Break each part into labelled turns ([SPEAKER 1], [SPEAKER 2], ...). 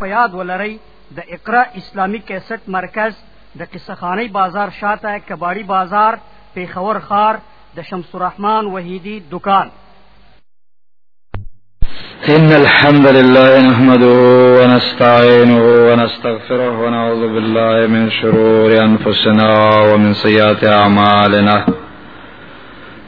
[SPEAKER 1] په یاد ولرئ د اقرا اسلامی کیسټ مرکز د قصخانی بازار شاته کباړی بازار پیښور خار د شمس الرحمن وحیدی دکان
[SPEAKER 2] إن الحمد لله نحمده ونستعينه ونستغفره ونعوذ بالله من شرور أنفسنا ومن سيئات أعمالنا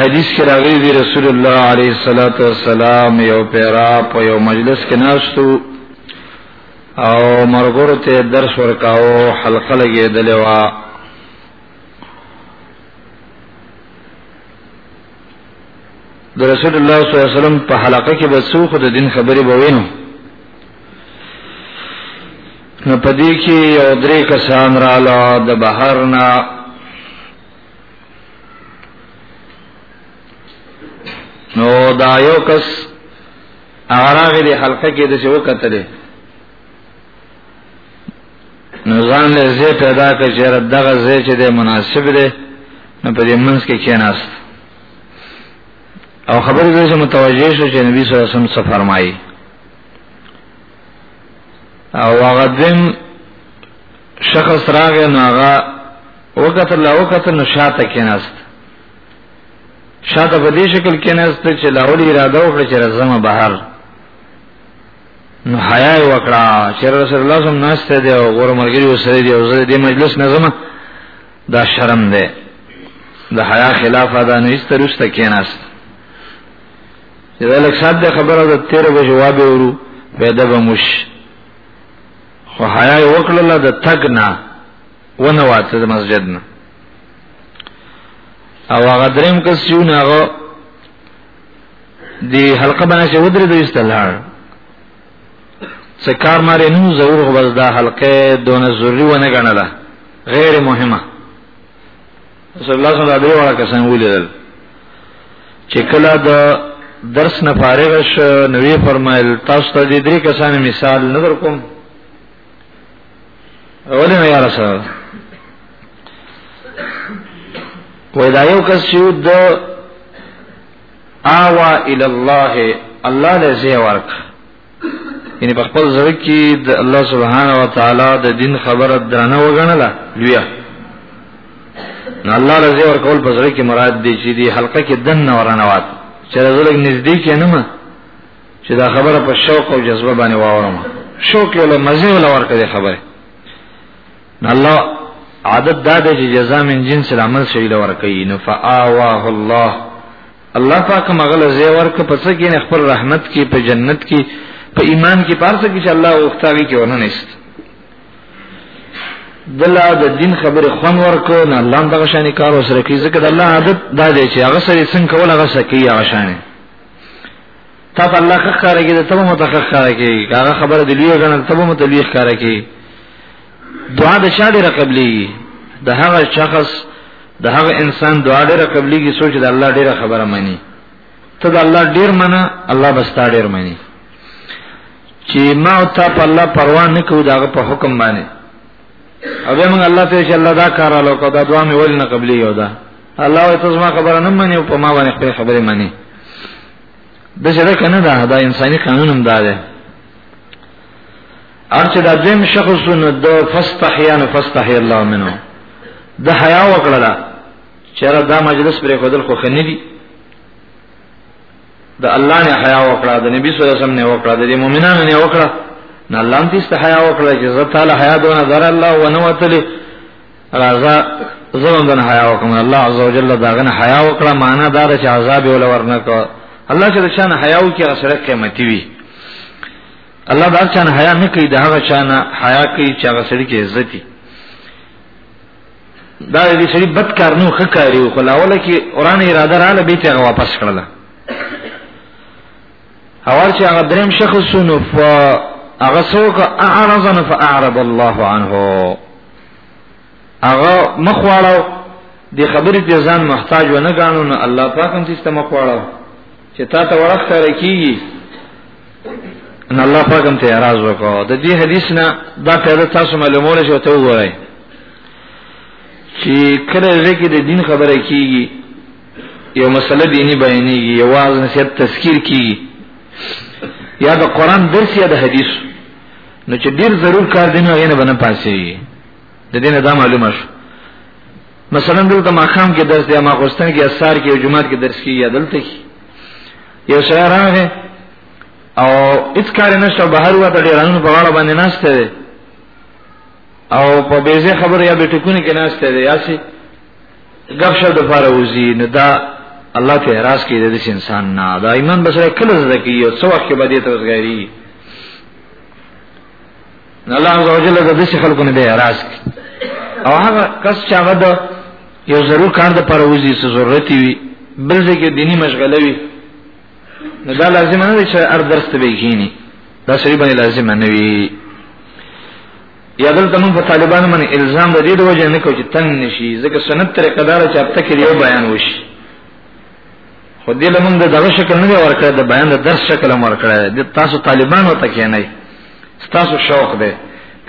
[SPEAKER 2] حدیث کې راغلی دی رسول الله علیه الصلاۃ والسلام یو پیرا په یو مجلس کې ناشتو او مرګور ته درس ورکاو حلقه لګېدلې وا د رسول الله صلی الله علیه وسلم په حلقه کې به څو خو د دین خبرې بوینو نو پدې کې یو درې کسان رااله د بهر نه نو دا یو کس هغه د حلقه کې د شو کتل نو ځان له زه پیدا کړ چې دغه زه چې د مناسب دی نو په دې منځ کې کېناست او خبرې دې متوجه شو چې نبی صلی الله علیه وسلم څه فرمایي او هغه دیم شخص راغی نو هغه وخت لا وخت نو شاته کېناست شاته په دې شکل کېناست چې لاول اراده وکړه چې راځم بهر نو حیا وکړه چې رسول الله صم ناشته دی او غور مرګري وسره دی او زه دې مجلس نه زما دا شرم دی د حیا خلاف ادا نه ایسترسته کېناست دا لږ سات ده خبره ده تیر به جواب ورو پیدا به مش خو حیا وکړه د تګ نه ونه واته د مسجد نه او هغه دریم کس چې نه هغه دی حلقه باندې چې ودرې دوی استلار څه کار مارې نو ضرور غوړ دا حلقه دونه ضروری ونه غنله غیر مهمه رسول الله صلی الله علیه وسلم کسان ولیدل چې کله د درس نه فارغ ش نوې فرمایل تاسو ته دې درې کسان مثال نظر کوم اولې نه یار سره وای دا یو کس چې د آوا الی الله الله له زیورک یعنی په خپل ځای کې د الله سبحانه و تعالی د دین خبره درنه وګڼله لویه نو الله رضی ور کول په ځای کې مراد دی چې دی حلقه کې دن نه ورنوات چې رسول نږدې کې نه ما چې دا خبره په شوق او جذبه باندې واورم شوق یې له مزه ولا ورکړي خبره الله عادت دا دی چې جزاء من جنس العمل شي لور کوي نو فاواه الله الله پاک مغل زی ورک په څه کې نه خپل رحمت کې په جنت کې په ایمان کې پارسه کې چې الله وختاوي کې ونه نشت دلا د دین خبره خون ورکو نه الله دغه شان کار وسره کې ځکه د الله عادت دا دی چې هغه سره څنګه کول هغه سکی هغه شان تا په الله ښه کار کې ته مو ته ښه کار کې هغه خبره دی لوی غنل ته مو ته لوی کار کې دعا د چا ډیره قبلي د هغه شخص د هغه انسان دعا ډیره قبليږي سوچ د الله ډیره خبره مانی ته د الله ډیر منه الله بس تا ډیر مانی چې ما او تا په الله پروا نه کوو داغه په حکم باندې او به موږ الله ته چې الله دا کار الو کو دا دعا مې ول نه قبلي یو دا الله او تاسو ما خبره نه مانی او په ما باندې خپل خبره مانی د شرک نه دا دا انساني قانون هم دا دی هر چې دا دیم شخص نو د فاستحیان فاستحی الله منه د حیا وکړه چې را دا مجلس پرې خودل خو خنې دي د الله نه حیا وکړه د نبی صلی الله علیه وسلم نه وکړه د مؤمنانو نه وکړه نه الله دې استحیا وکړه چې زه تعالی حیا دونه در الله و نو وتل رضا زمون دن حیا وکړه الله عزوجل دا غن حیا وکړه معنا دا چې عذاب ول ورنکو الله چې شان حیا وکړه سره قیمتي وي الله دا چا نه حیا نه کوي دا هغه چا نه حیا کوي چې هغه سړي کې عزت دي دا دې سړي بد کار نه خکاري خو لاول کې قران اراده رااله به ته واپس کړل اول چې هغه دریم شخص نو ف هغه څوک اعرض فاعرض الله عنه هغه مخ واړو د خبرې په ځان محتاج و نه غانو نه الله پاک هم چې مخ واړو چې تا ته ورخه رکیږي ان الله پاک هم ته اعتراض وکړو د دې حدیث نه دا پیدا تاسو معلومول شو ته وګورئ چې کله لکه د دین خبره کیږي یو مسله دینی بیانېږي یو واز نصیحت تذکیر کیږي یا د قران درس یا د حدیث نو چې ډیر ضرور کار دینه غینه بنه پاسي د دې نه دا معلومه شو مثلا دلته ماقام کې درس دی ما غوستن کې اثر کې او جمعات کې درس کیږي دلته کې یو شای راغې او هیڅ کار نشته بهر وته ډیر ان په اړه باندې ناشته دی او په بیزه خبره یا بیٹکونه کې ناشته دی یاسي غب شپ د پاره وزي نه دا الله ته اعتراض کوي د انسان نه دا ایمان بسره کله زده کوي او څو وخت کې باندې ته وزګاری نه الله عز وجل د دې خلکو نه دی راز او هغه کس چې هغه د یو ضرور کار د پر وځي څه ضرورت وي بل ځکه دینی مشغله وي نو دا لازم نه دی چې ار درس ته بګینی دا سړي باندې لازم نه وي یا دلته موږ په طالبانو باندې الزام د دې د وجه نه کوي چې تنگ نشي ځکه سنت طریقه دار چې هفته کې یو بیان وشي خو دې لمن د دغه شکل نه ورکړی د بیان د درس شکل هم ورکړی د تاسو طالبانو ته کې نه تاسو شوق دی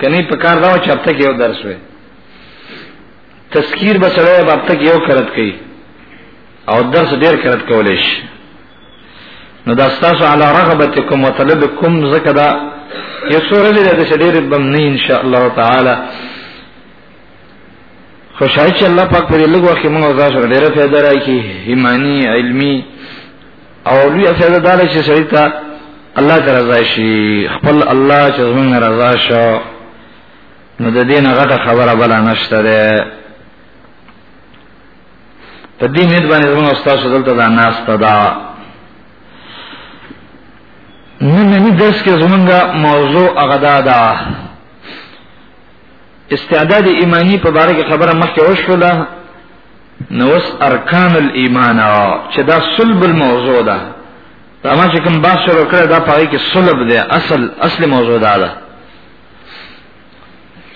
[SPEAKER 2] کني په کار دا چې هفته کې یو درس وي تذکیر به سره به هفته کې یو کرت کوي او درس ډیر کرت کولې شي نو دا تاسو علی رغبتکم وطلبکم زکه دا یو سورې دې د شډیر بم نه ان شاء الله تعالی خوشاله چې الله پاک په دې لږ وخت کې موږ ځا سره ډېره فائدہ راکړي ایمانی علمی او لوی فائدہ دار چې سړی ته الله ته رضا شي خپل الله چې زمونږ رضا شو نو د دې نه غټه خبره بل نشته ده په دې نیت باندې زموږ استاد دلته دا ناس ته دا نن نن درس کې زمونږه موضوع هغه دا ده استعداد ایمانی په باره کې خبره مخکې وشوله نو اس ارکان الايمان چې دا صلب الموضوع ده دا ما چې کوم بحث شروع کړ دا پای کې صلب ده اصل اصل موضوع ده دا.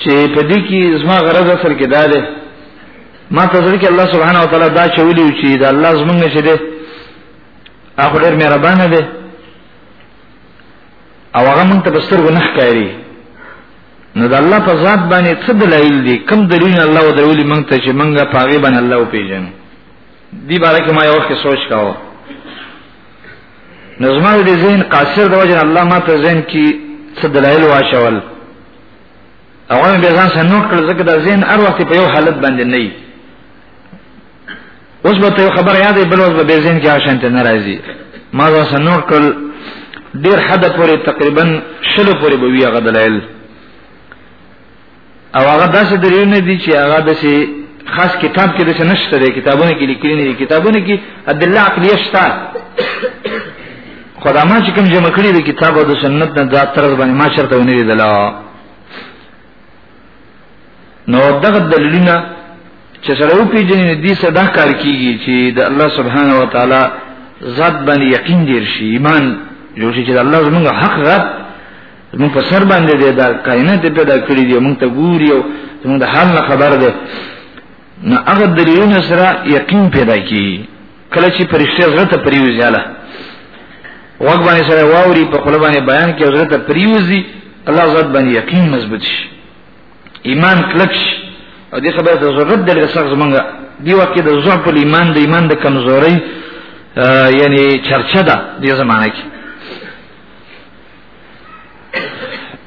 [SPEAKER 2] چې په دې کې زما غرض اصل کې دا ده ما ته ځکه الله سبحانه وتعالى دا چولی چې دا الله زمونږ شه ده هغه ډېر مهربان ده او هغه مونږ ته بستر ونه ښکاری نو د الله په ذات باندې څه دلایل دي کوم دلیل الله او درولی مونږ ته چې مونږه پاغي باندې الله او پیژن دی باره کې ما یو وخت سوچ کاوه نظمه دې زین قاصر د وجه الله ما ته زین کې څه دلایل واچول هغه به ځان سره نوټ کړل ځکه دا زین هر وخت په یو حالت باندې نه اوس به ته خبر یادې بل اوس به به زین کې آشان ته ناراضي ما دا سنور کړ ډیر حد پورې تقریبا شلو پورې به وی هغه دلایل او هغه داسې دلیل نه دي چې هغه داسې خاص کتاب کې داسې نشته دی کتابونه کې لیکلي نه دي کتابونه کې ادله عقلیه شته خدای ما چې کوم جمع کړی د کتاب او د سنت نه دا طرز باندې ما شرط ونه لیدلا نو دغه دلیلونه چې سره او پیجنې دي صدا کار کیږي چې د الله سبحانه و تعالی ذات باندې یقین دیر شي ایمان جوړ شي چې الله زموږ حق غت زموږ په سر باندې دی دا کائنات پیدا کړی دی موږ ته ګوري او زموږ د حال نه خبر دی نه هغه دلیلونه سره یقین پیدا کی کله چې پرشته زړه ته پریوزي اله وګ باندې سره واوري په خپل باندې بیان کې زړه ته پریوزي الله ذات باندې یقین مضبوط شي ایمان کلک شي او دې خبره ته ضرورت درې څخه زمونږ دی وکه د ضعف ایمان د ایمان د کمزوري یعنی چرچه ده دې زمانه کې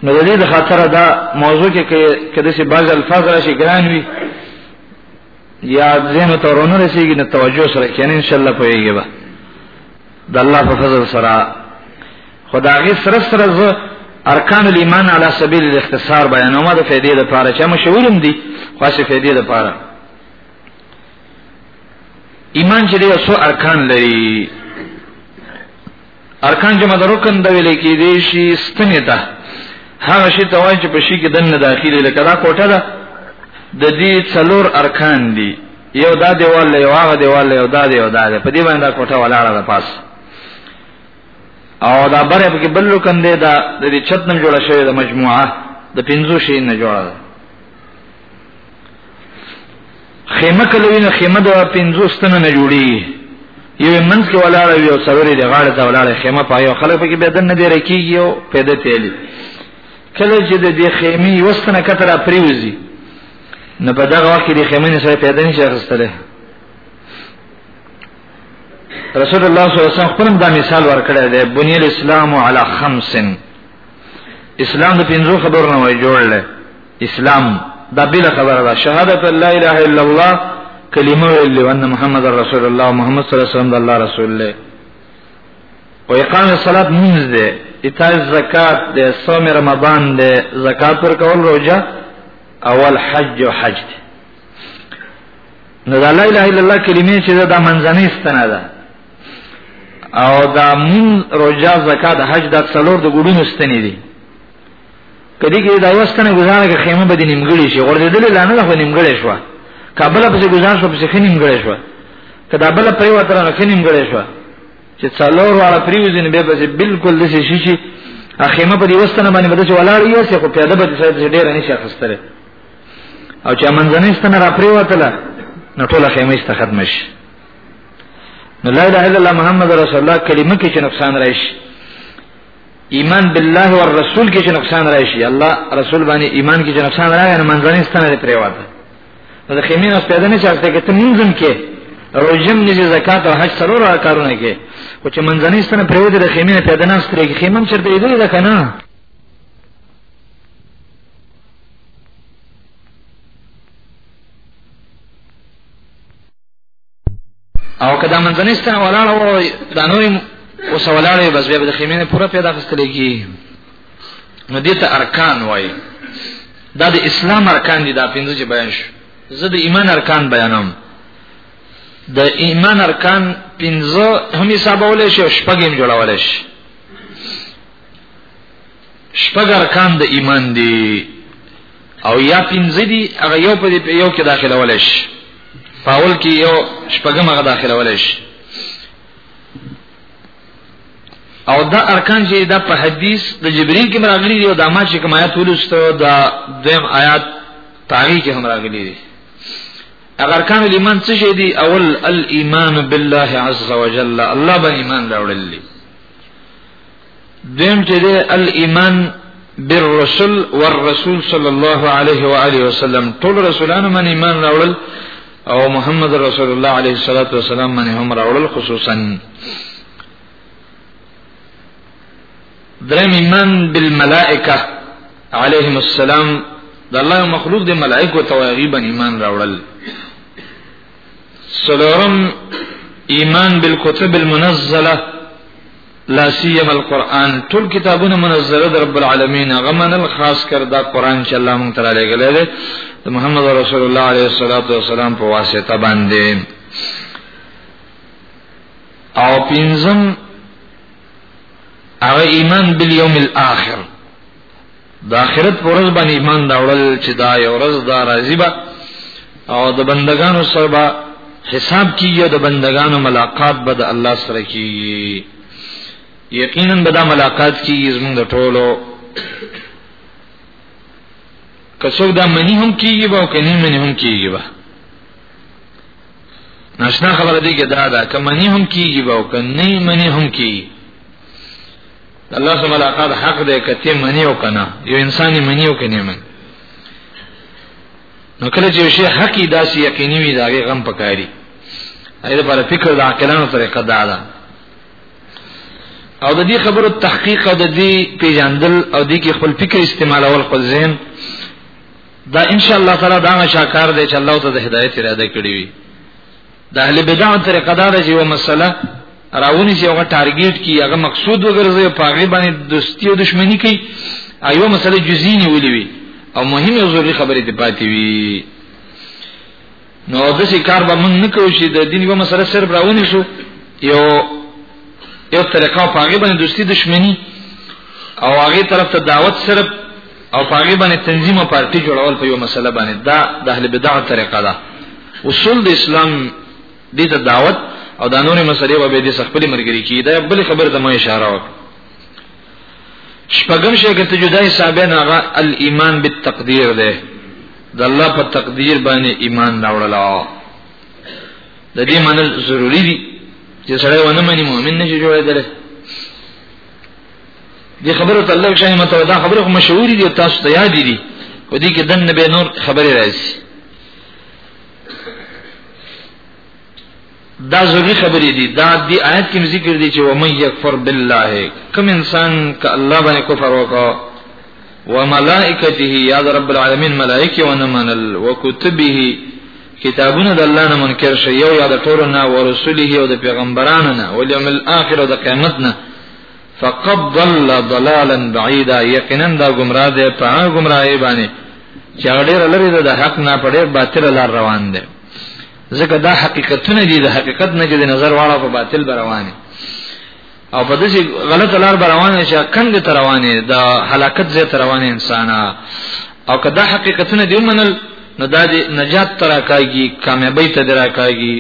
[SPEAKER 2] نو د دې خاطر دا موضوع کې کده چې بعض الفاظ راشي ګران وي یا ذهن ته ورونه رسیږي نو توجه سره کین ان شاء الله پويږي به د الله په فضل سره خدای سره سره ز ارکان الايمان على سبيل الاختصار بیانومه د فائدې لپاره چې مشهورم دي خاصه فائدې لپاره ایمان چې یو څو ارکان لري ارکان جمع د رکن د ویل کې دی شي ستنه ده هغه شی ته وایي چې په شي کې دنه داخلي لکه دا کوټه ده د دې څلور ارکان دي یو دا دیوال له یو هغه دیوال له یو دا دی یو دا دی په دې باندې دا کوټه ولاړه ده پاس او دا بره په کې بل رکن دی دا د دې چت نم جوړه شوی د مجموعه د پنځو شي نه جوړه ده خیمه کله وینه خیمه د 50 تنه نه جوړي یو منځ کې ولاړه وي او څوري د غاړه ته ولاړه خیمه پای او خلک پکې بدن نه دی رکیږي او پیدا تیلی کله چې د دې خیمه وستنه کتره پریوزي نه په دغه وخت کې د خیمه نه سره پیدا نشي راستله رسول الله صلی الله علیه وسلم خپل دا مثال ورکړی دی بنی الاسلام علی خمس اسلام د پنځو خبرو نه جوړ لري اسلام دا بل خبره ده شهادت لا اله الا الله کلمه ویل او ان محمد رسول الله محمد صلی الله علیه وسلم الله رسول الله او اقام الصلاه منځ ده ایتای زکات ده صوم رمضان ده زکات پر کول روزه اول حج او حج ده نو لا اله الا الله کلمه چې دا منځنۍ ستنه ده او دا من روزه زکات حج دا څلور د ګډونو ستنې دي کدی کې دا یو ستنه گزاره کې خیمه به نیمګړی شي غوړې دلې لانه له نیمګړی شو کابل په څیر گزار شو په څیر نیمګړی شو کدا بل په یو تر نه نیمګړی شو چې څلور واړه پریوزین به به بالکل دسی شي شي اخیمه په دې وستنه باندې بده چې ولاړ یې سه خو پیاده به څه ډیر نه شي خستره او چې منځنۍ ستنه را پریوتله نو ټول خیمه است ختم شي نو لا اله الا الله محمد رسول الله کلمه کې چې نقصان راشي ایمان بالله او رسول کې چې نقصان راشي الله رسول باندې ایمان کې چې نقصان راغی نو منځنی ستنه لري پریواته نو د خیمین اوس پیدا نه چارته کې ته منځم کې روزم نه زکات او حج سره را کارونه کې او چې منځنی ستنه پریواته د خیمین پیدا نه ستري کې خیمم چرته یې ده کنه او کدا منځنۍ ستنه ولاړه و دا نورې اوس ولاړې بس بیا به د خیمې نه پوره پیدا خستل کی نو دې ته ارکان وای دا د اسلام ارکان دي دا پنځه چې بیان شو زه د ایمان ارکان بیانوم د ایمان ارکان پنځه هم حسابول شي او شپږ هم جوړول شي شپږ ارکان د ایمان دي او یا پنځه دي هغه یو په دې یو کې داخله ولش فاول کې یو شپږم هغه داخله ولش او دا ارکان چې دا په حدیث د جبرئیل کې راغلي دي او د ما چې کوم آیات ولسته دا دیم آیات تاریخ هم راغلي دي هغه ارکان ایمان څه شي دي اول الايمان بالله عز وجل الله باندې ایمان راوړل دي دیم چې دی الايمان بالرسل والرسول صلی الله علیه و آله وسلم ټول رسولانو باندې ایمان راوړل او محمد رسول الله علیه الصلاۃ والسلام باندې هم راوړل خصوصا درم ایمان بالملائکه علیهم السلام د الله مخلوق د ملائکه تو غیبا ایمان راوړل سلورم ایمان بالکتب المنزله لا سیم القرآن ټول کتابونه منزله در رب العالمین غمن الخاص کر دا قرآن چې الله مونږ تعالی لګلې ده د محمد رسول الله علیه الصلاۃ والسلام په واسطه باندې او پنځم هغه ایمان بالیوم الاخر د آخرت پر ورځ باندې ایمان راوړل چې دا یو ورځ دا راځي به او د بندگانو سره به حساب کیږي د بندگانو ملاقات به د الله سره کیږي یقینا به دا ملاقات کیږي زموږ د ټولو کڅو دا منی هم کیږي به او کني منی هم کیږي به ناشنا خبره دی کې دا ده کمنی هم کیږي به او کني منی هم کیږي الله سبحانه وتعالى حق دې کته منی او کنه یو انسان یې منی او کنه من نو کله چې شی حق داسې یقیني وي دا غم پکاري اې لپاره فکر د عقلانو طریقه دا ده او د دې خبرو تحقیق او د دې پیژندل او د دې خپل فکر استعمالول خپل ذهن دا ان شاء الله تعالی دا شاکار دی چې الله ته د هدایت اراده کړی وي د اهل بدع طریقه دا ده چې یو مسله راونی چې هغه ټارګټ کی هغه مقصود وګرځي په هغه باندې دوستی او دښمنی کوي ایو مسله جزئی نیولې وي او مهمه او ضروري خبره ته پاتې وي نو د څه کار به موږ نه کوو چې د دین یو مسله سره راونی شو یو یو طریقه په هغه باندې دوستی دښمنی او هغه طرف ته دعوت سره او پاګې باندې تنظیم او پارټي جوړول په یو مسله باندې دا د اهل بدع طریقه ده اصول د اسلام دې ته دعوت او دا نورې مسلې و به دې خپل مرګري کی دا بل خبر ته ما اشاره وکړه شپږم شی کته جدا حساب نه هغه الايمان بالتقدير ده د الله په تقدیر باندې ایمان راوړل د دې منل ضروری دي چې سړی ونه مني مؤمن نشي جوړېدلی دې خبره ته الله شاهي متو دا خبره مشهور دي تاسو ته یاد دي په دې کې دن نبی نور خبره راځي دا ضروری خبرې دي دا دی آیت کې ذکر دي چې و مې یکفر بالله کوم انسان ک الله باندې کفر وکړ و ملائکته یا رب العالمین ملائکه و نه منل و کتبه کتابونه د الله نه منکر شي یو یا د ټولو نه او رسوله او د پیغمبرانو نه او یوم الاخر او د قیامت نه فقد ضل ضلالا بعیدا یقینا دا گمراه ده په گمراهی باندې چې ډېر لري د حق نه په ډېر باطل لار روان دي ځکه دا حقیقتونه دي د حقیقت نه چې نظر واړه په باطل روان دي او په دې غلط لار روانه چې کند تر روانه د هلاکت زې تر روانه انسان او کدا حقیقتونه دی منل نو دا دی نجات تر راکاږي کامیابی ته در راکاږي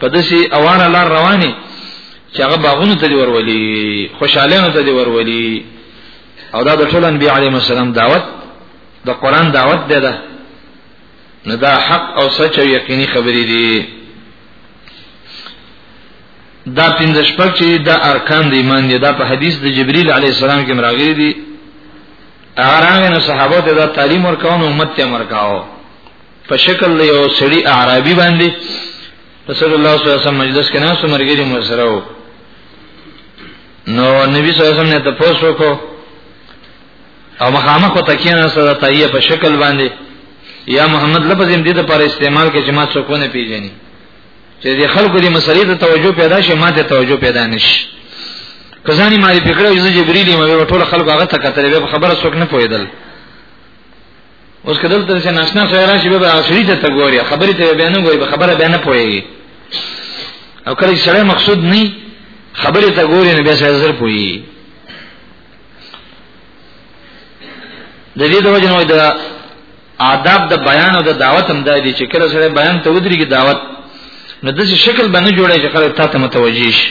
[SPEAKER 2] په دې اواره لار روانه چې هغه باغونو ته دی ورولي خوشاله ته دی ورولي او دا د ټول انبیاء علیهم السلام دعوت د قران دعوت ده ده نو دا حق او سچ او یقیني خبرې دي دا پنځه شپږ چې دا ارکان د ایمان دي دا په حدیث د جبرئیل علی السلام کې مراغلي دي اعرابی نو صحابه ته دا تعلیم ورکاو نو امت ته ورکاو په شکل له یو سړي اعرابي باندې رسول الله صلی الله علیه وسلم مجلس کې نه سو مرګري مو سره و نو نبی صلی الله علیه وسلم ته پوښتنه وکړه او مخامخ ته کېنه سره تایه په شکل باندې یا محمد لفظ دې د پر استعمال کې جماعت څوک نه پیژني چې د خلکو د مسلې ته توجه پیدا شي ماته توجه پیدا نشي کزانی ماری فکر او جبرئیل مې ټول خلکو هغه ته کتل به خبره څوک نه پوهیدل اوس کدل تر څه ناشنا سره راشي به عصري ته ګوري خبرې ته به نه ګوري خبره به نه پوهیږي او کله چې سره مقصود نه خبرې ته ګوري نه به سره زر پوهیږي د دې د وجه نو د آداب د بیان او د دعوت هم دای دي چې کله سره بیان ته ودري کې دعوت نو د شکل باندې جوړه چې خلک تاسو متوجي شي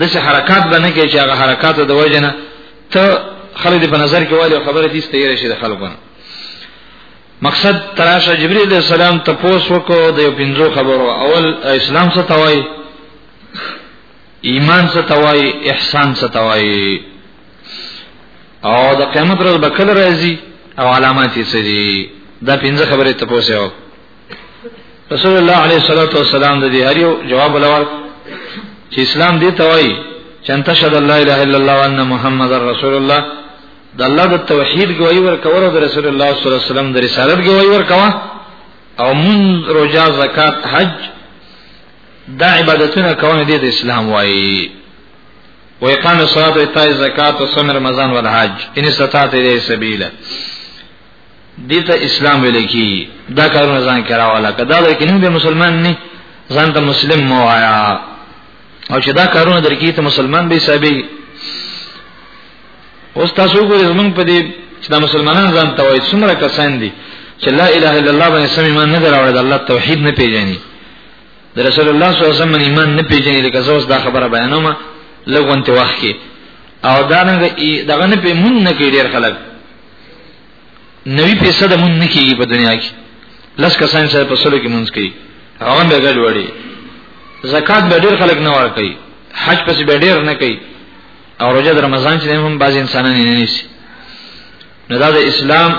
[SPEAKER 2] د څه حرکت باندې کې چې هغه حرکت د وجه نه ته خلک په نظر کې والی خبره دي ستیر شي د خلکو مقصد تراشه جبرئیل علیہ السلام ته پوس وکړو د پنځو خبرو اول اسلام څه توای ایمان څه توای احسان څه توای او د قیامت ورځ به کله راځي او علامات یې څه دي دا پنځه خبرې ته پوسیو رسول الله علیه الصلاۃ والسلام د دې هر یو جواب ولور چې اسلام دې توای چې انت شهد الله اله الا الله وان محمد رسول الله د الله د توحید گواہی ورکول او د رسول الله صلی الله علیه وسلم د رسالت گواہی ورکوا او من روزه زکات حج دا عبادتونه کونه دي د اسلام وایي و اقام الصلاه و ایتاء الزکات و صوم رمضان و الحج ان استطاعت الیه سبیلا دیتا اسلام ویل کی دا کارونه ځان کرا والا کدا د کینو به مسلمان نه ځان ته مسلم مو آیا او چې دا کارونه درکې ته مسلمان به حسابي اوس تاسو ګورئ زمونږ په دې چې دا مسلمانان ځان ته وایي څومره کسان دي چې لا اله الا الله باندې سم ایمان نه دراوړل الله توحید نه پیژني د رسول الله صلی الله علیه وسلم ایمان نه پیژني لکه زه اوس دا خبره بیانوم لګونته وخت کې او دا نه دغه نه پیمون نه کې ډیر خلک نوی پیسې د مون نه کیږي په دنیا کې لس کسان سره په سلو کې مونږ کوي هغه به ګډ وړي زکات به ډیر خلک نه ور کوي حج پس به ډیر نه کوي او روزه د رمضان چې هم بعض انسانان نه نیسي نو دا د اسلام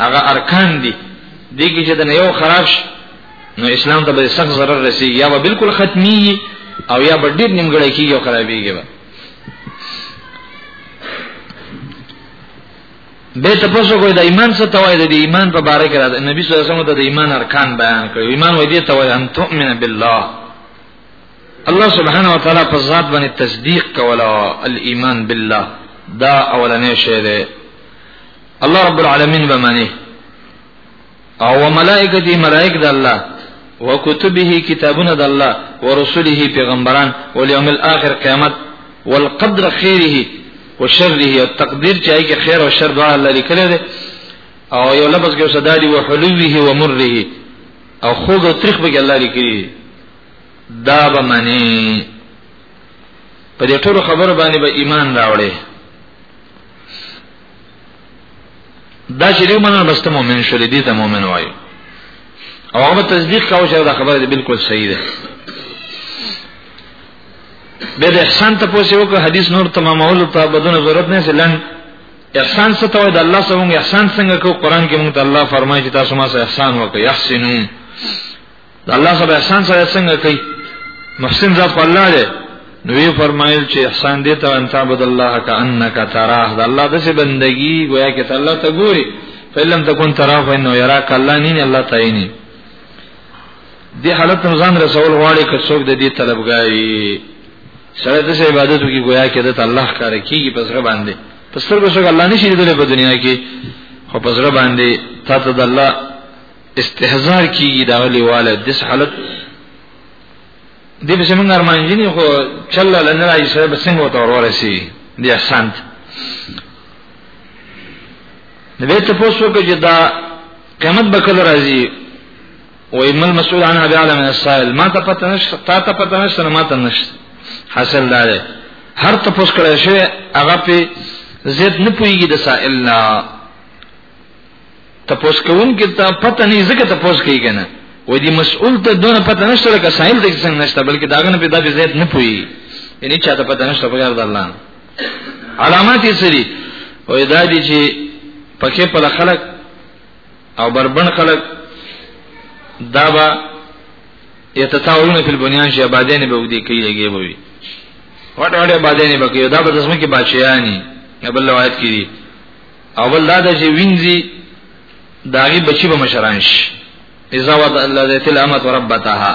[SPEAKER 2] هغه ارکان دي دي کې چې د یو خراب شي نو اسلام ته به سخت ضرر رسی یا به بالکل ختمي او یا به ډیر نیمګړی کیږي او خرابېږي به به تاسو کوی د ایمان څه توای د ایمان په باره کې راځي نبی صلی الله علیه وسلم د ایمان ارکان بیان کړو ایمان وې دي توای ان تؤمن بالله الله سبحانه وتعالى په ذات باندې تصدیق کولا الايمان بالله دا اولنې شی دی الله رب العالمین به معنی او ملائکتی ملائک د الله وکتبه کتابونه د الله ورسله پیغمبران والیوم الاخر قیامت والقدر خیره وشره او تقدیر چې هغه خیر او شر دواړه الله لیکل دي او یو لفظ کې صدا دی وحلوه ومره او خوګ او تریخ به الله لیکلی دا به منی په دې ټولو خبرو باندې به ایمان راوړي دا چې یو منل بس ته مؤمن شول دي ته مؤمن وایي او هغه تصدیق کاوه چې دا خبره بالکل صحیح ده به د احسان ته پوسې وکړه حدیث نور تمامول ته بدون ضرورت نه سلن احسان څه ته وای د الله سره احسان څنګه کو قران کې موږ ته الله فرمایي چې تاسو ما سره احسان وکړئ احسنو د الله سره احسان سره څنګه کوي محسن ذات په الله دی نو یې فرمایل چې احسان دې ته ان تعبد الله کانک تراه د الله د څه بندگی گویا کې ته الله ته ګوري فلم تکون تراه فإنه يراك الله نه الله تعیني دې حالت نو ځان رسول غواړي که څوک د دې طلبګاری سره د عبادت کی گویا کې د الله کار کیږي پس غ باندې پس تر څو الله نشي دې په دنیا کې خو پس غ باندې تا ته د الله استهزار کیږي دا لیواله د حالت دې په څنګه ارمان جنې خو چل لاله نه راځي سره بسنګ وته ورورسي دې احسان نو به ته پوسو کې چې دا قیامت به کله راځي و ایم المسؤول عنها بعلم من السائل ما ته پته نشته تا ته پته نشته ما ته نشته حاصل دا دی هر ته پوس کړی شي هغه په زید نه پويږي د سائل نه تپوس کوم کې ته پته نه زکه تپوس کوي کنه و دې مسؤل ته دونه پته نشته لکه سائل ته څنګه نشته بلکې داغه نه په دغه زیات نه پوي یعنی چا ته پته نشته بغیر د الله علامات یې سری او دا دي چې پکې په خلک او بربن خلک دا با یتتاولون فی البنیان شی آبادین به ودی کوي لګي وي وټ وټ آبادین به کوي دا به زموږ کې بادشاہانی نبل روایت کړي اول دا د وینځي داغي بچي به مشران شي اذا وضع الذات الامت ربتها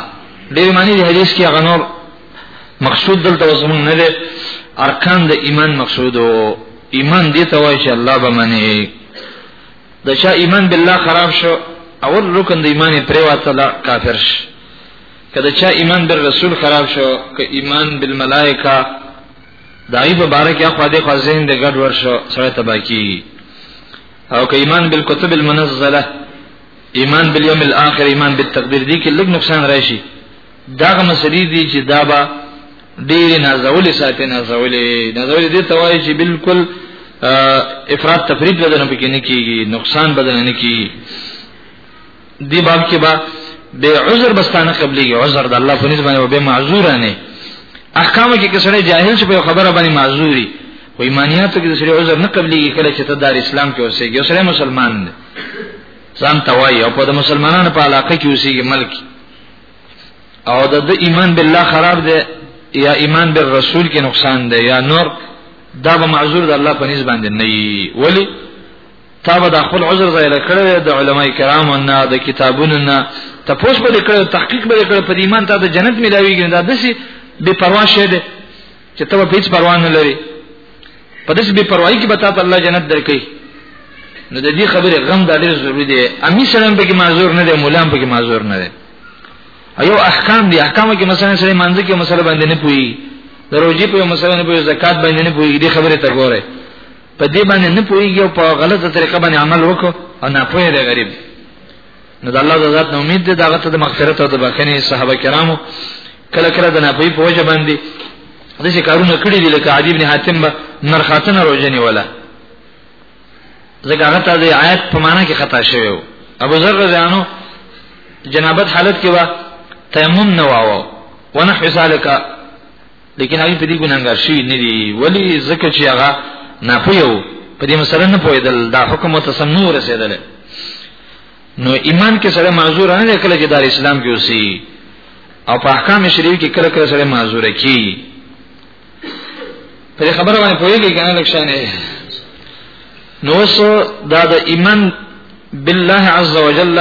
[SPEAKER 2] ډیر معنی دی حدیث کې هغه نور مقصود دلته وسمون نه دی ارکان د ایمان مقصود او ایمان دې ته وایي چې الله به منی د چا ایمان بالله خراب شو اول رکن د ایمان پریواتله کافر شي کله چا ایمان بر رسول خراب شو که ایمان بالملائکه دای په بار کې اخوا دې خو ذهن دې ګډ ورشو سره تباکی او که ایمان بالکتب المنزله ایمان بالیوم الاخر ایمان بالتقدیر دي کې لږ نقصان راشي دا مسلې دي چې دا به ډېر نازولې ساتي نازولې نازولې دي توای چې بالکل افراط تفرید بدن پکې نه کیږي نقصان بدن نه کیږي دی باب کې با به عذر بستانه قبلي عذر د الله په نسبت باندې به معذور نه احکام کې کسره جاهل شي په خبره باندې معذوري و ایمانیاتو کې د سری عذر نه قبلي کله چې ته دار اسلام کې اوسېږي او سره مسلمان دی ځان توای او په د مسلمانانو په علاقه کې اوسېږي ملک او د ایمان بالله خراب دی یا ایمان بالرسول کې نقصان دی یا نور دا به معذور د الله په نسبت باندې نه وي ولی تا به د خپل عذر ځای لکړې د علما کرامو نه د کتابونو نه تپوس به کړو تحقیق به کړو په ایمان ته د جنت ملاویږي دا دسی بے پروا شه ده چې ته په هیڅ پروا نه لري په دې بے پروايي کې به تاسو الله جنت درکې نو د دې خبره غم د ډېر ضروری دی امي سلام به کې معذور نه دی مولام به کې معذور نه دی ایو احکام دي احکام کې مثلا سره منځ کې مسله باندې نه پوي دروځي په مسله نه پوي زکات باندې نه پوي دې خبره ته ګوره په دې باندې نه پويږي او په غلطه طریقه باندې عمل وکړو او نه پوهه دی غریب نو د الله د ذات نو امید دی دغه ته د مغفرت او د بخښنې صحابه کرامو کله کله د ناپوهي په وجه باندې د څه کارونه کړی دي لکه عجیب نه حاتم به نرخاتنه روزنی ولا ځکه هغه ته د آیت په معنا کې خطا شوی وو ابو ذر رضی الله جنابت حالت کې وا تیمم نه واو ونحو ذالک لیکن هغه په دې ګناګار شي نه دی ولی زکه چې هغه نه پویو په دې مسله نه پویدل دا حکم او تسنو رسیدل نو ایمان کې سره معذور نه کله چې دار اسلام کې اوسي او په احکام شریعه کې کله کله سره معذور کی په خبره باندې پویږي کنه لکشانه نو سو دا د ایمان بالله عز وجل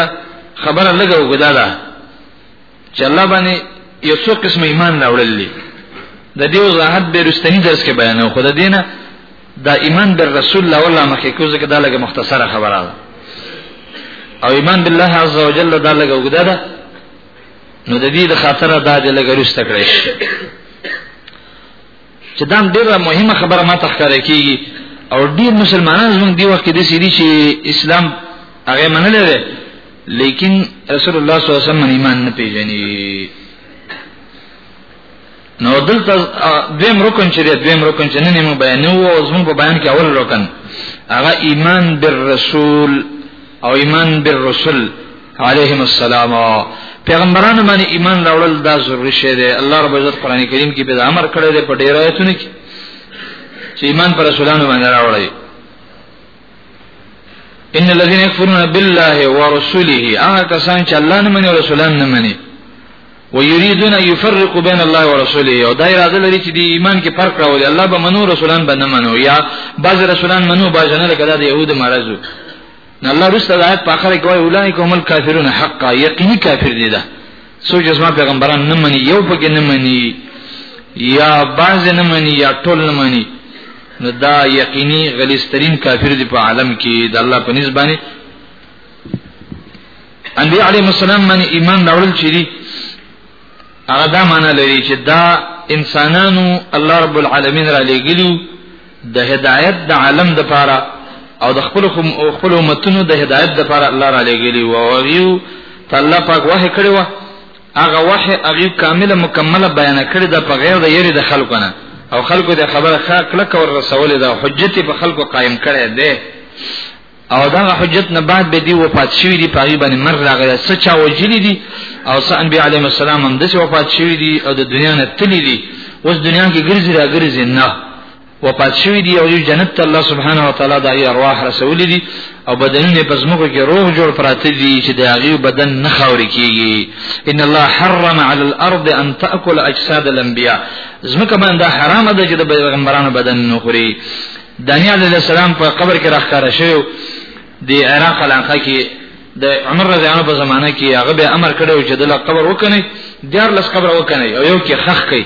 [SPEAKER 2] خبره لګو ګدا ده چې الله باندې یو څو قسم ایمان راوړل دي د دې وضاحت به رستنی درس کې بیانو خو د دینه دا ایمان بر رسول الله والله مخکې کوزه کې دا لګه مختصره خبره ده او ایمان بالله عز وجل دا لګه وګدا ده نو د دې د خاطر دا د لګه رسته کړی چې دا ډیره مهمه خبره ما تخکاره کیږي او ډیر مسلمانان زموږ دی وخت کې د سړي چې اسلام هغه منل لري لیکن رسول الله صلی الله علیه وسلم ایمان نه پیژني نو دلته دویم رکن چې دویم رکن چې نن موږ بیانو او زموږ په بیان کې اول رکن هغه ایمان بالرسول او ایمان بالرسل علیهم السلام پیغمبرانو باندې ایمان راوړل دا ضروري شی دی الله رب عزت قران کریم کې به امر کړی دی په ډیر آیتونو کې چې ایمان پر رسولانو باندې راوړی ان الذين يكفرون بالله ورسوله هغه کسان چې الله نه مني او رسولان نه مني ويريدون يفرق بين الله ورسوله او دا اراده لري چې د ایمان کې فرق راولي الله به منو رسولان به نه منو یا بعض رسولان منو بعض نه لکه دا د يهود مرزو نه الله رسول الله په اخر کې وایي اولایک هم الکافرون حقا یقیني کافر دي دا سوچ اسما پیغمبران نه مني یو پکې نه مني یا بعض نه مني یا ټول نه مني نو دا یقیني غلیسترین کافر دي په عالم کې د الله په نسبانه انبیاء علیهم السلام باندې ایمان راوړل چي دي هغه دا معنی لري چې دا انسانانو الله رب العالمین را لېګلو د هدایت د عالم د پاره او د خپل خپل امتونو د هدایت د پاره الله را لګیلی او ویو ته الله پاک وه کړی و هغه وه هغه کامله مکمله بیان کړی د په غیر د یری د خلکو نه او خلکو د خبره خلک ور رسولې د حجت په خلکو قائم کړی دی او دا حجت نه بعد به دی وفات شوی دی پاغي باندې مر راغلی څه چا وجلی دی او څه انبیاء علیهم السلام هم د وفات شوی دی او د دنیا نه تللی دی اوس دنیا کې ګرځي را ګرځي نه وفات شوی دی او جنت ته الله سبحانه و تعالی د ای ارواح رسول دي او بدنونه په زموږ کې روح جوړ پراته دي چې د هغه بدن نه خاوري کیږي ان الله حرم علی الارض ان تاكل اجساد الانبیاء زمکه باندې حرام ده چې د پیغمبرانو بدن نه خوري دانیال علیه السلام په قبر کې راخاره شوی د عراق علاقه کې د عمر رضی الله په زمانه کې هغه به امر کړو چې دله قبر وکني دیار لس قبر وکني او یو کې خخ کوي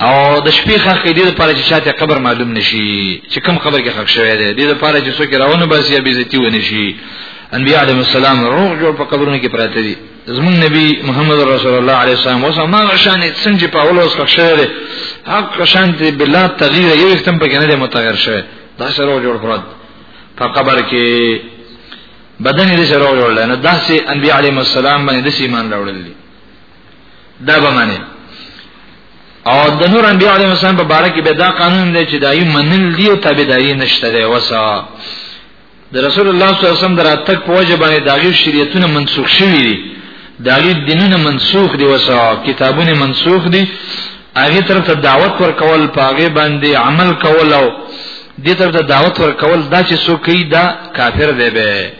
[SPEAKER 2] او د شپې خخ کوي د لپاره چې شاته قبر معلوم نشي چې کم قبر کې خخ شوی دی د لپاره چې څوک راونه بس یا بیزتی ونشي انبیاء علیهم السلام روح جوړ په قبرونو کې پراته دي زمون نبی محمد رسول الله علیه السلام اوس ما شان څنګه په اول اوس ښه دی هغه شان دی بلا تغییر یو ختم پکې نه دی متغیر شوی دا سره جوړ فرد په قبر کې بدن دې سره جوړ نه داسې انبیاء علیهم السلام باندې د ایمان راوړل دي دا به معنی او د نور انبیاء علیهم السلام په باره کې به دا قانون دی چې دایي منل دی او تابعداري نشته دی وسه د رسول الله صلی الله علیه وسلم دراتک په وجه باندې داغي شریعتونه منسوخ شوي دي داغي دینونه منسوخ دي وسه کتابونه منسوخ دي هغه طرف ته دعوت ورکول پاغه باندې عمل کول او دې طرف ته دعوت ورکول دا چې څوک کوي دا کافر دی به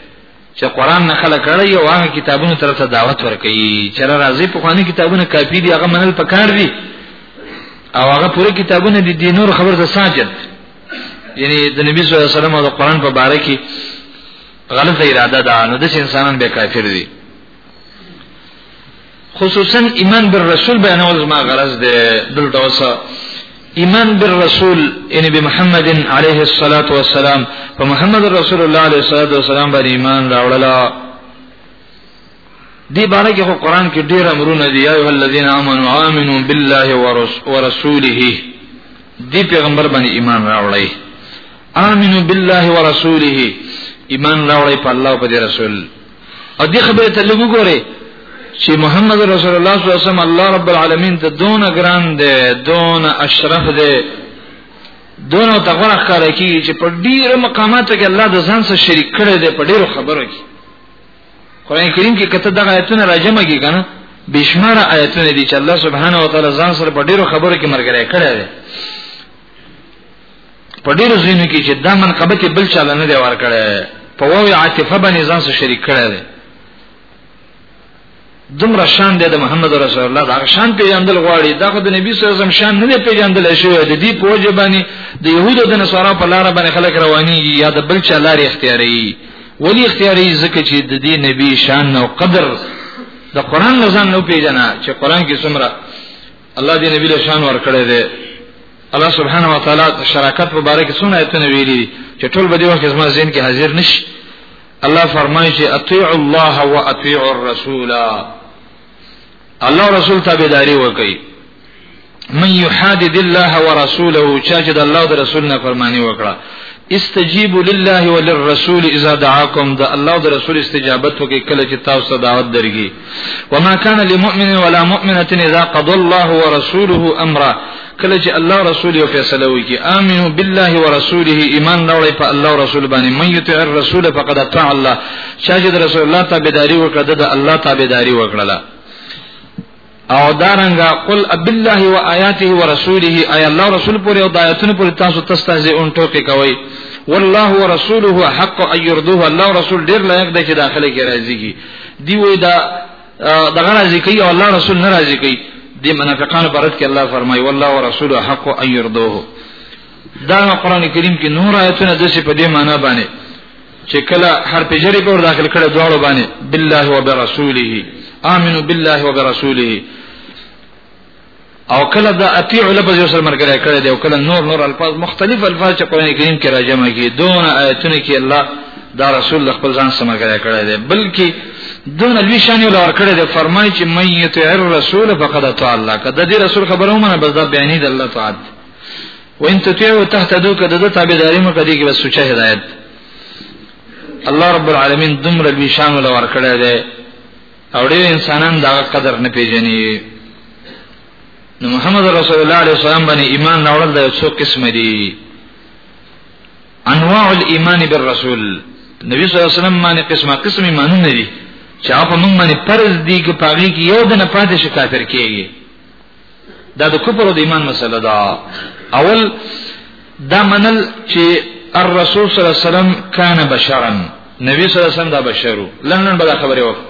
[SPEAKER 2] چې قران نه خلک کړی او هغه کتابونو طرف ته دعوت ورکړي چې راځي په خواني کتابونه کافي دي هغه منل پکار دي او هغه پوره کتابونه دي د نور خبر ته ساجد یعنی د نبی صلی الله علیه وسلم او د قران په باره کې غلطه اراده ده نو د انسانان به کافر دي خصوصا ایمان بالرسول بیانول ما غرض ده دلته وسه ایمان بالرسول یعنی بمحمد علیه الصلاۃ والسلام په محمد رسول الله علیه الصلاۃ والسلام باندې ایمان راوړل دی باره کې خو قران کې ډیر امرونه دي ایه الذین آمنو آمنو بالله ورسوله دی پیغمبر باندې ایمان راوړی آمنو بالله ورسوله ایمان راوړی په الله او په رسول او دی خبره ته لګو ګوره چې محمد رسول الله صلی الله علیه وسلم الله رب العالمین ته دون ګران دی دون اشرف دی دون او تغره ښکار کی چې په ډیره مقاماتو کې الله د ځان سره شریک کړی دی په ډیرو خبرو کې قران کریم کې کته دغه آیتونه راجمه کې کنه بشمار آیتونه دي چې الله سبحانه و تعالی ځان سره په ډیرو خبرو کې مرګره کړی دی په ډیرو ځینو کې چې دا منقبت بل چا نه دی ور کړی په وو عاطفه باندې ځان سره شریک کړی دی دومره شان دی د محمد رسول الله دا شان پیژندل غواړي دا خو د نبی صلی الله علیه وسلم شان نه پیژندل شوی د دې په وجه باندې د يهودو د نصارا په لار باندې خلک رواني یا د بل چا لار اختیاري ولی اختیاري ځکه چې د دې نبی شان او قدر د قران نظام نو پیژنه چې قران کې څومره الله دې نبی له شان ور کړی دی الله سبحانه و تعالی شراکت مبارک څونه ایتونه ویلي چې ټول به دې وخت زما ذهن کې حاضر نشي الله فرمایي چې اطیع الله و اطیع الرسول الله رسول تابعداري وکړي من يحادد الله ورسوله چا چې د الله د رسول نه فرمانی وکړه استجیبوا لله وللرسول اذا دعاکم د الله د رسول استجابت وکړي کله چې تاسو دعوت درګي وما كان لمؤمن ولا مؤمنه اذا قضى الله ورسوله امرا کله چې الله رسول یو فیصله وکي امنو بالله ورسوله ایمان لري په الله رسول باندې من یطع الرسول فقد اطاع الله شاجه رسول الله تابعداري وکړه د الله تابعداري وکړه او دارنګه قل اب الله و آیاته و رسوله ای الله رسول پر او آیاتونو پر تاسو تستهزئ اون ټوکی کوي والله ورسوله حق ان يرضوه الله رسول ډیر لایق دی چې داخله کې راځي دی وای دا دغه راضی کوي او الله رسول نه راضی کوي د منافقانو بارت کې الله فرمایي والله ورسول حق ان يرضوه دا قران کریم کې نور آیتونه د څه په دې معنی باندې چې کله هر پیجری په داخل کړه دواړو باندې بالله وبرسوله امنو بالله وبرسوله او کله دا اطیع لفظ یو سره مرګره کړی دی او کله نور نور الفاظ مختلف الفاظ چې قران کریم کې راجمع کی دون آیتونه کې الله دا رسول خپل ځان سره مرګره کړی دی بلکې دون لوی شان یو لور کړی دی فرمایي چې من یطع الرسول فقد اطاع الله کده دې رسول خبره ومنه بس دا بیانې د الله تعالی وان تطيعوا تهتدوا کده د تابعداري مو کدي کې بس سوچه هدایت الله رب العالمین دمر لوی شان لور کړی دی او ډېر انسانان دا قدر نه پیژني نو محمد رسول الله عليه وسلم باندې ایمان راوړل د یو څو قسم دي انواع الايمان بالرسول نبی صلی الله علیه وسلم باندې قسمه قسم ایمانونه دي چې هغه موږ باندې فرض دي چې پاغي کې یو د نه پاتې شي کافر کیږي دا د کفر او د ایمان مسله ده اول دا منل چې الرسول صلی الله علیه وسلم کان بشرا نبی صلی الله علیه وسلم دا بشرو لنن بل خبره وکړه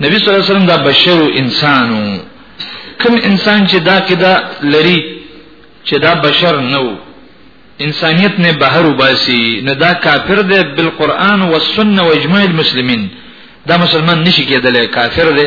[SPEAKER 2] نبی صلی الله علیه وسلم دا بشرو انسانو کوم انسان چې دا کده لري چې دا بشر نو انسانیت نه بهر وباسي نه دا کافر دی بالقران والسنه واجماع المسلمین دا مسلمان نشي کېدلی کافر دی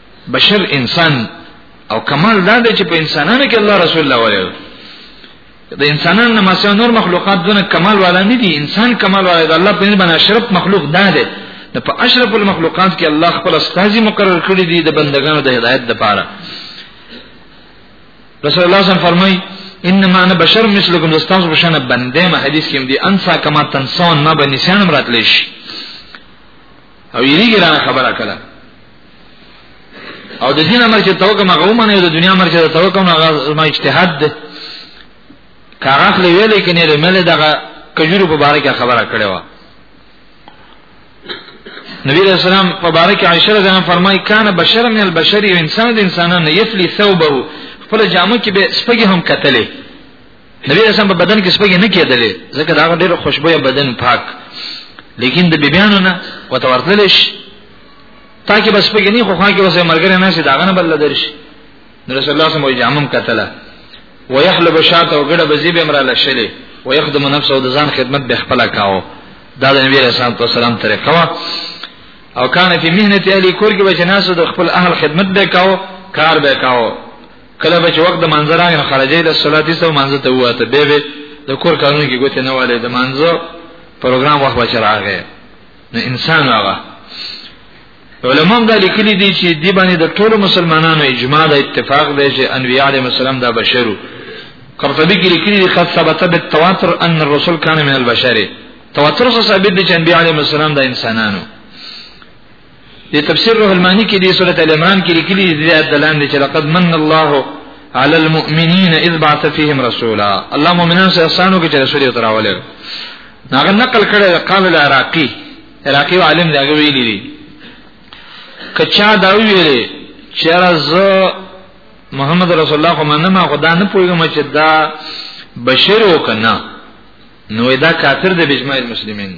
[SPEAKER 2] بشر انسان او کمال دا دی چې په انسانانو کې الله رسول الله وایي د انسانانو نه مسیو نور مخلوقات دونه کمال والا نه دي انسان کمال والا دی الله په دې باندې اشرف مخلوق دا دی د په اشرف المخلوقات کې الله خپل استاذي مقرر کړی دی د بندگانو د هدایت لپاره رسول الله صلی الله علیه وسلم فرمایي انما انا بشر مثلکم زستاسو بشنه بنده ما حدیث کې دی انسا کما تنسون ما به نسیان مراتلیش او یریږي را خبره کړه او د دین امر چې توکم هغه ومنه د دنیا امر چې توکم هغه ما اجتهاد ده کاغه له ویلې کې نه مله دغه کجورو په باره کې خبره کړې و نبی علیہ السلام په باره کې عائشہ رضی الله فرمایي کان بشر من البشر انسان د انسانانو یفلی ثوبه خپل جامه کې به سپګي هم کتلې نبی علیہ السلام په بدن کې سپګي نه کېدلې ځکه دا ډېر خوشبوې بدن پاک لیکن د بیبیانو نه وتورتلش تا کې بس پګنی خو خان کې وسه مرګره نه شي داغه نه بل درش نو رسول الله صلی الله علیه وسلم جامم قتله ويحلب شاته او ګډه بزی به مراله شلې ويخدم نفسه د ځان خدمت به خپل کاو دا د نبی رسول الله سلام طریقه وا او کان فی مهنه اهلی کور کې به جناس د خپل اهل خدمت به کاو کار به کاو کله به وخت د منظر راغی نو خرجې د صلات سو منځ ته واته به به د کور کارونه کې ګوتې نه والي د منځو پروګرام وخت به چراغه نو انسان هغه علماء دا لیکلي دي چې دی باندې د ټولو مسلمانانو اجماع د اتفاق دی چې انبیاء علیهم السلام دا بشرو قرطبي کې لیکلي دي خاص ثبت بالتواتر ان الرسول كان من البشر تواتر څخه ثابت دي چې انبیاء علیهم السلام د انسانانو د تفسیر روح المانی کې د سورۃ ال عمران کې لیکلي دي د دلان دي چې لقد من الله على المؤمنين اذ بعث فيهم رسولا الله مؤمنان سره احسانو کې چې رسول یې تراولل هغه نقل کړی د قام العراقي عراقي عالم دا ویلي دي کچا دا ویلي چې راځه محمد رسول الله کوم نه ما خدا نه پوهیږم چې دا بشیر وکنه نو دا کافر د بجماع المسلمین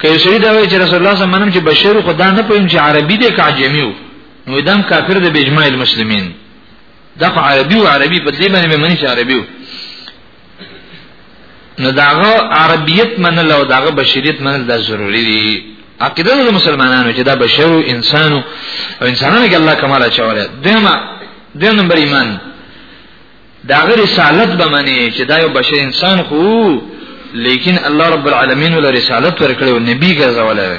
[SPEAKER 2] کله چې دا وی چې رسول الله صلی الله علیه وسلم چې بشیر خدا نه پوهیم چې عربي دی که عجمی وو نو دا کافر د بجماع المسلمین دا عربي او عربي په دې باندې مې منی چې عربي وو نو داغه عربیت منل او داغه بشریت منل دا ضروری دي عقیده د مسلمانانو چې دا بشر او انسان او انسانانو کې الله کمال اچوله دیمه د نمبر ایمان داغه رسالت به منی چې دا یو بشر انسان خو لیکن الله رب العالمین ول رسالت ورکړو نبی ګرځولای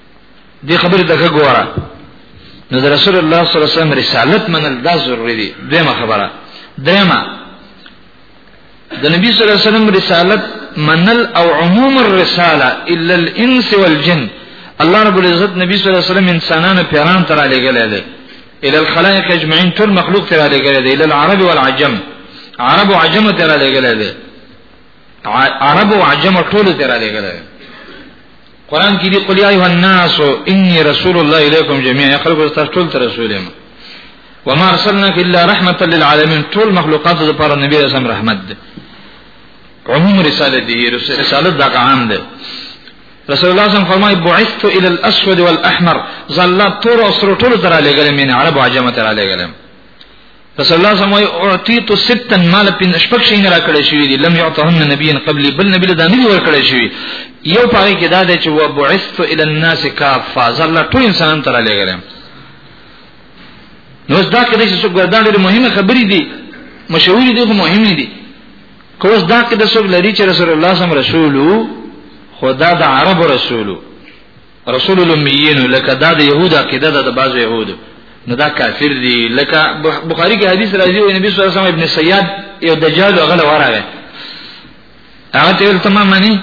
[SPEAKER 2] دې خبرې ته ګوره نو د رسول الله صلی الله علیه وسلم رسالت منل دا ضروری دی دیمه خبره دیمه د نبی صلی الله علیه وسلم رسالت منل او عموم الرساله الا الانس والجن الله رب العزت نبی صلی الله علیه وسلم انسانانو پیران تر علی ګلې دي الى الخلائق اجمعين ټول مخلوق تر علی ګلې دي الى العرب والعجم عرب او عجم تر علی ګلې دي عرب او عجم ټول ته را لګل قران کې دی قل یا ایه الناس انی رسول الله الیکم جميعا خلق تاسو ټول ته رسول یم وما ارسلناک الا رحمه للعالمین ټول مخلوقات لپاره نبی رسول رحمت دی عموم رساله دی رساله دا عام ده رسول الله صلی فرمای بعثت الى الاسود والاحمر ظلت تور اسرو ټول تر علی ګلم من عرب عجمه تر علی ګلم رسول الله صلی الله علیه وسلم اعطیت ستا مال پین شپږ شي نه راکړی شوی دی لم یعطهن نبی قبل بل نبی دا نه ورکړی شوی یو پاره کې دا دی چې و بعثت الى الناس کافا زله ټول انسان تر لګرم نو دا کې چې څو ګردان ډېر مهمه خبرې دي مشهور دي خو مهمه دي کوس دا کې د څو لري چې رسول الله صلی الله علیه وسلم رسول خدا د عرب رسولو رسول الامیین لکه دا د يهود عقیده ده د بعض يهود نو دا کافر دي لکه بخاری کې حدیث راځي او نبی صلی الله علیه وسلم ابن سیاد یو دجال غل وراغه هغه ته تمام معنی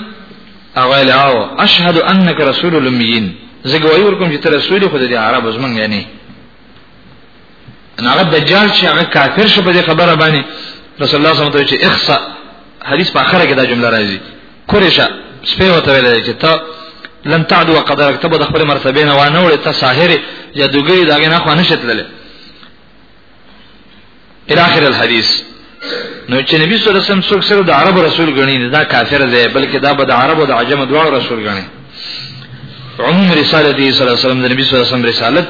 [SPEAKER 2] هغه لاو اشهد انک رسول الامیین زګوی ورکوم چې تر رسول خو د عرب زمنګ نه ان هغه دجال چې هغه کافر شو په دې خبره باندې رسول الله صلی الله علیه وسلم چې اخصا حدیث په اخره کې دا جمله راځي کورشه سپه وته ویل چې ته لن تعدو قدرک ته به خپل مرتبه نه وانه وړي ته ساحر جادوګری داګه نه خوانه شتلله الى اخر الحديث نو چې نبی صلی الله علیه وسلم څوک سره د عرب رسول غنی دا کافر دی بلکې دا به د عرب او د عجم دواړو رسول غنی عموم رسالت دی صلی الله علیه وسلم د نبی صلی الله علیه وسلم رسالت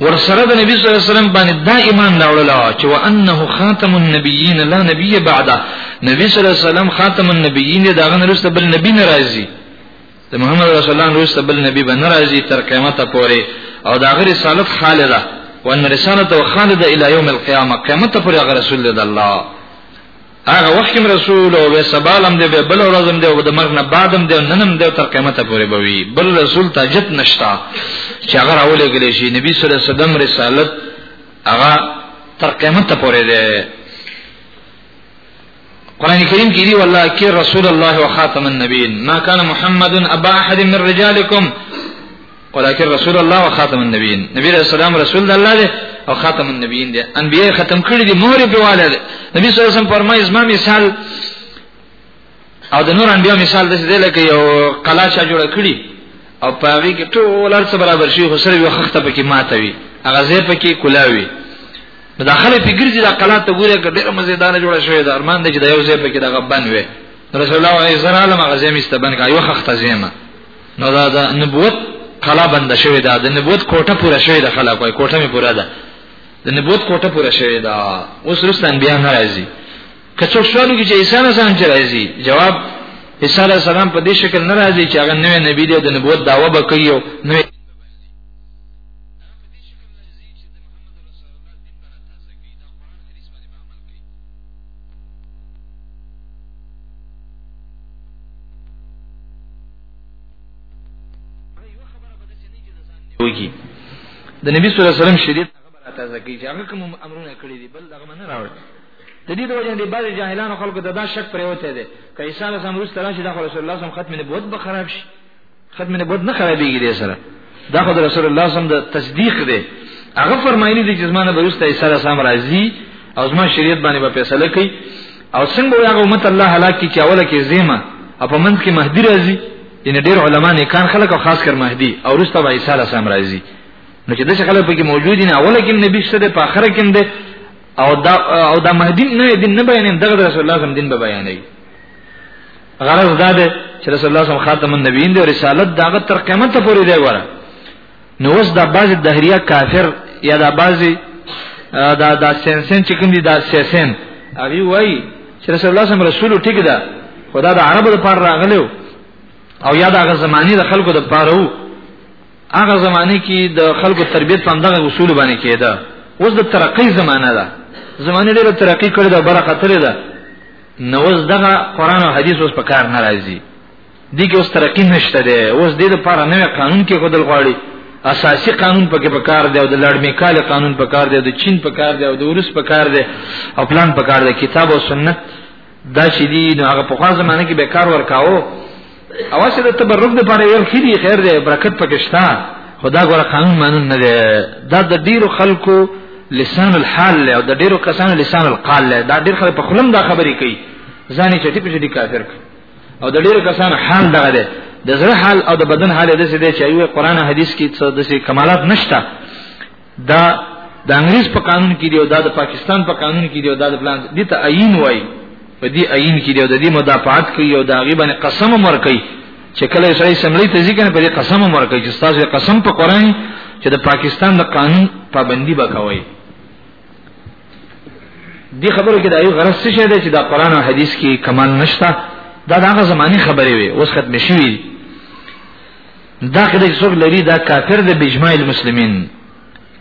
[SPEAKER 2] ورسره د نبی صلی الله علیه وسلم باندې دا ایمان راوړل چې وانه خاتم النبیین لا نبی بعده نبی صلی الله علیه وسلم خاتم النبیین دا غن رسول بل نبی ناراضي د محمد رسول الله روس بل نبی به ناراضي تر قیامت پورې او دا غیر رسالت خالده وان رسالت او خالده الی یوم القیامه قیامت پورې هغه رسول دی الله هغه وخت کې رسول او سبالم دی بل ورځم دی او د مرګ نه بعدم دی ننم دی تر قیامت پورې به وي بل رسول ته جت نشتا چې هغه راولې غلې شي نبی صلی الله علیه وسلم رسالت هغه تر قیامت پورې دی قران کریم کې دی والله کې رسول الله او خاتم النبیین ما کان محمد ابا احد من رجالکم ولكن رسول الله او خاتم النبیین نبی رسول السلام رسول الله دی او خاتم النبیین دی انبیای ختم کړی دی مور په واله دی نبی صلی الله علیه وسلم فرمایي زما مثال او د نور انبیو مثال د دې لکه یو قلاشه جوړه کړی او پاوی کې ټول څه برابر شي خو سره یو خخته پکې ماته وي هغه زه پکې کولاوي نو دا خلک فکر چې دا قلات ته ګوره کړه ډېر مزیدار جوړه شوې ده ارمان دې چې دا یو ځای پکې دا غبن وي رسول الله علیه السلام هغه ځای مستبن کا یو خخته زیمه نو دا د نبوت کلا بند شوې ده د نبوت کوټه پوره شوې ده خلک وايي کوټه می پوره ده د نبوت کوټه پوره شوې ده اوس رسول بیا نه راځي که څوک سوالو کې چې عیسی نه سم چې راځي جواب عیسی علیه السلام په دې شکل نه راځي چې هغه نوې نبی دی د نبوت داوا به کوي نو وږي د نبی صلی الله علیه وسلم شریعت هغه بل تازه کی چې هغه کوم امرونه کړی دي بل دغه نه راوړ د دې د وجه نه بعض جاهلانو خلکو ته دا شک پرې وته دي که عیسی علیه السلام رسول الله صلی الله علیه وسلم ختم نبوت به خراب شي ختم نبوت نه خرابېږي دې سره دا خو رسول الله صم د تصدیق دی هغه فرمایلی دی چې زمانه برسته یې سره سم راځي او زما شریعت باندې به فیصله کوي او څنګه یو امت الله هلاک کی چې اوله کې زیمه او په منځ کې مهدی راځي ان ډېر علما نه کان خلک او خاص کر مهدی او رسته به عیسی علیه السلام راځي نو چې د څه خلک پکې موجود دي اوله کې نبی شته په اخر کې ده او دا او دا مهدی نه دین نه بیانې دغه رسول الله صم دین به بیانې غرض دا ده چې رسول الله صلی الله علیه وسلم خاتم النبیین دی رسالت داغه تر قیامت پورې دی وره نو اوس دا بعضی دهریه کافر یا دا بعضی دا دا سنسن چې کوم دي دا سنسن هغه وای چې رسول الله صلی الله علیه وسلم رسول ټیک ده خدا د عربو لپاره راغلو او یا دا غ زمانی د خلکو د پاره وو هغه زمانی کې د خلکو تربیت په دغه اصول باندې کېده اوس د ترقی زمانہ ده زمانه ډیره ترقی کړې ده برکت لري ده نو اوس دغه قران او حدیث اوس په کار ناراضي دي کې اوس ترقی نشته ده اوس دې لپاره نوې قانون کې خدل غواړي اساسي قانون پکې په کار دی او د لړمیکال قانون په کار دی د چین په کار دی او د روس په کار دی او پلان په کار دی کتاب او سنت دا چې دی نو هغه په خاصه معنی کې به کار ورکاو اواشه د تبرک د پاره یو خېری خیر دی برکت پکشتا خدا ګور قانون مانون نه دی دا د ډیرو خلکو لسان الحال له او د ډیرو کسانو لسان القال له دا ډیر خلک په خلم دا خبرې کوي ځاني چټي په دې کافر او د ډیرو کسانو حال دغه دی د زړه حال او د بدن حال د څه دی چې یو قران حدیث کې څه د کمالات نشته دا د انګریز په قانون کې دی او دا د پاکستان په قانون کې دی او دا د پلان دي ته عین وای په دې عین کې دی او د دې مدافعات کوي او دا غیبه قسم مر کوي چې کله اسرائیل سملې ته ځي کنه په دې قسم مر کوي چې تاسو قسم په قران چې د پاکستان د قانون پابندي وکوي دې خبرو کې دا یو غرض څه شه دی چې دا قران او حدیث کې کمال نشته دا دغه زماني خبرې وي اوس ختم شوي دا کله چې څوک لري دا کافر دی بجماع المسلمین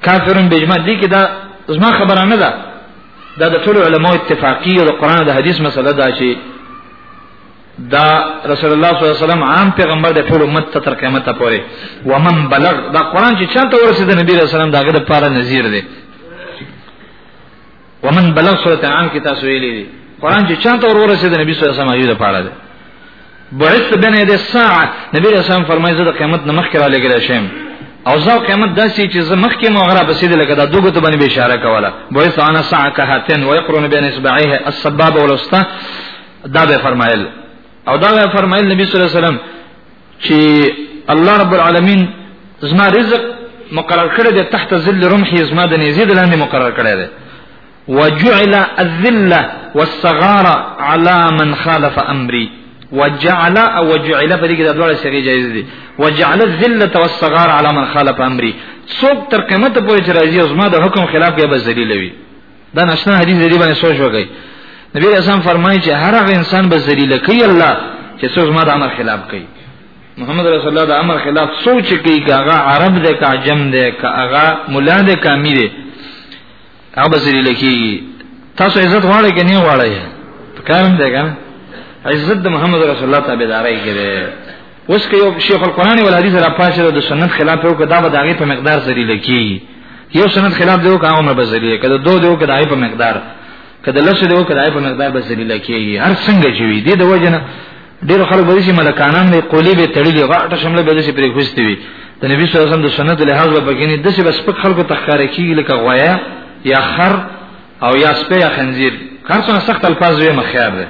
[SPEAKER 2] کافرون بجماع دي کې دا زما خبره نه ده دا د ټول علماو اتفاقی او د قران او د حدیث مسله ده چې دا رسول الله صلی الله علیه وسلم عام پیغمبر د ټول امت ته تر قیامت پورې ومن بلغ دا قران چې چاته ورسېد نبی رسول الله داګه د پاره نذیر دی ومن بلغ سورۃ انعام کې تاسو ویلي دي قران چې چانته ور ورسېد نبی صلی الله علیه وسلم ایو د پاره ده بعث بین د ساعه نبی رسول الله فرمایي زه د قیامت نمخ کې را لګل شم او زه قیامت داسې چې زه مخ کې مغره بسید لکه دا دوګه ته باندې اشاره کوله بعث انا ساعه کهتن ويقرن بین اصبعيه السباب والوسطى دا به فرمایل او دا به فرمایل نبی صلی الله علیه وسلم چې الله رب العالمین زما رزق مقرر کړی دی تحت ذل رمحي زما د نيزي د لاندې مقرر کړی دی وجعل الذله والصغار على من خالف امري وجعل او وجعل په دې کې د دوه سری جایز دي وجعل الذله والصغار على من خالف امري څوک تر قیامت پورې چې راځي او زما د حکم خلاف به ذلیل وي دا نشنا حدیث دې باندې سوچ وکړي نبی رسول فرمایي چې هر هغه انسان به ذلیل کوي الله چې څوک ما د امر خلاف کوي محمد رسول الله د امر خلاف سوچ کوي چې هغه عرب دی که عجم دی که هغه مولا دی که امیر دی هغه به ذلیل کوي تاسو عزت غواړئ که نه غواړئ کارم دی کنه عزت د محمد رسول الله تابعداري کې اوس که یو شیخ القرآن ول حدیث را پاشه د سنت خلاف یو کدا به داغه په مقدار ذلیل کی یو سنت خلاف دیو کا عمر به ذلیل کده دو دیو کدا په مقدار کده لس دیو کدا په مقدار به ذلیل کی هر څنګه چې وی دی د وجنه ډیر خلک به چې ملکانان دی قولی به تړلی غاټه شمله به چې پرې خوستي وي د نبی صلی الله علیه وسلم د سنت له حاضر بګینی د څه بس په خلکو تخکار کی لکه غویا یا خر او یا سپه یا خنزیر هر څونه سخت الفاظ وي مخیار دی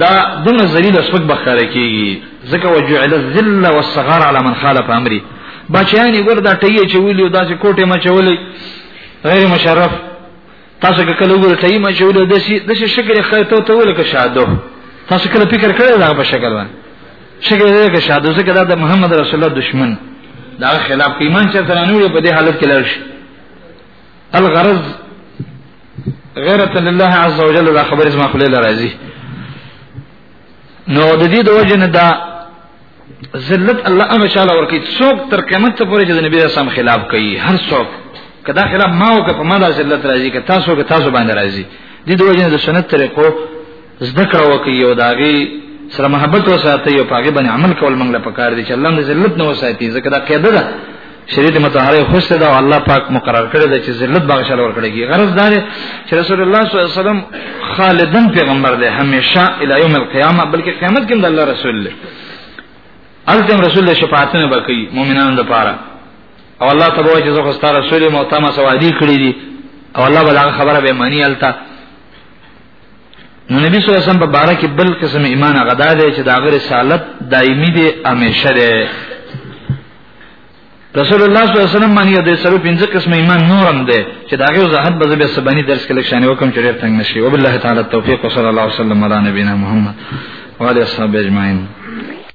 [SPEAKER 2] دا دونه ذلیل او سپک بخاره کیږي ځکه وجعل الذل والصغار على من خالف امري بچیان یې ګور دا ټیې چې ویلو دا چې کوټه ما چولې غیر مشرف تاسو که کله وګورئ ټیې ما چولې د شي د شي شکر خیر ته ته ولکه شادو تاسو کله فکر کړی دا په شکل باندې شکر دې که شادو ځکه دا د محمد رسول الله دشمن دا خلاف ایمان چې ترانوړي په دې حالت کې لرش الغرض غیرت لله عز وجل دا خبر زما خپل راځي نو د دې د وجه نه دا ذلت الله ان شاء الله ورکی څوک تر قیامت پورې چې د نبی رسام خلاف کوي هر څوک کدا خلاف ما او که په ما د ذلت راځي که تاسو که تاسو باندې راځي د دې د وجه نه د سنت طریقو زده کړه وکړي او د هغې سره محبت وساتي او په هغې باندې عمل کول موږ له پکار دي چې الله د ذلت نه وساتي ځکه دا قاعده ده شریعت متحره خوش ده او الله پاک مقرر کړی دی چې ذلت باغ شل ور کړی غرض دا دی چې رسول الله صلی الله علیه وسلم خالدن پیغمبر دی همیشه الی یوم القیامه بلکې قیامت کې د الله رسول دی الزم رسول له شفاعتونه بکی مؤمنانو لپاره او الله تبارک وتعالى زخه ستاره رسول مو تما سوادی کړی دی او الله بل خبره به معنی الته نو نبی صلی الله علیه وسلم په باره کې بل قسم ایمان غدا دی چې دا غیر رسالت دایمي دی همیشه دی رسول الله صلی الله علیه وسلم باندې د سره پنځه قسم ایمان نورم دی چې دا غیر زهد به به سبانی درس کې لښانه وکم چې ډیر تنگ نشي وبالله تعالی التوفیق صلی الله علیه وسلم علی نبینا محمد وعلى اصحاب اجمعین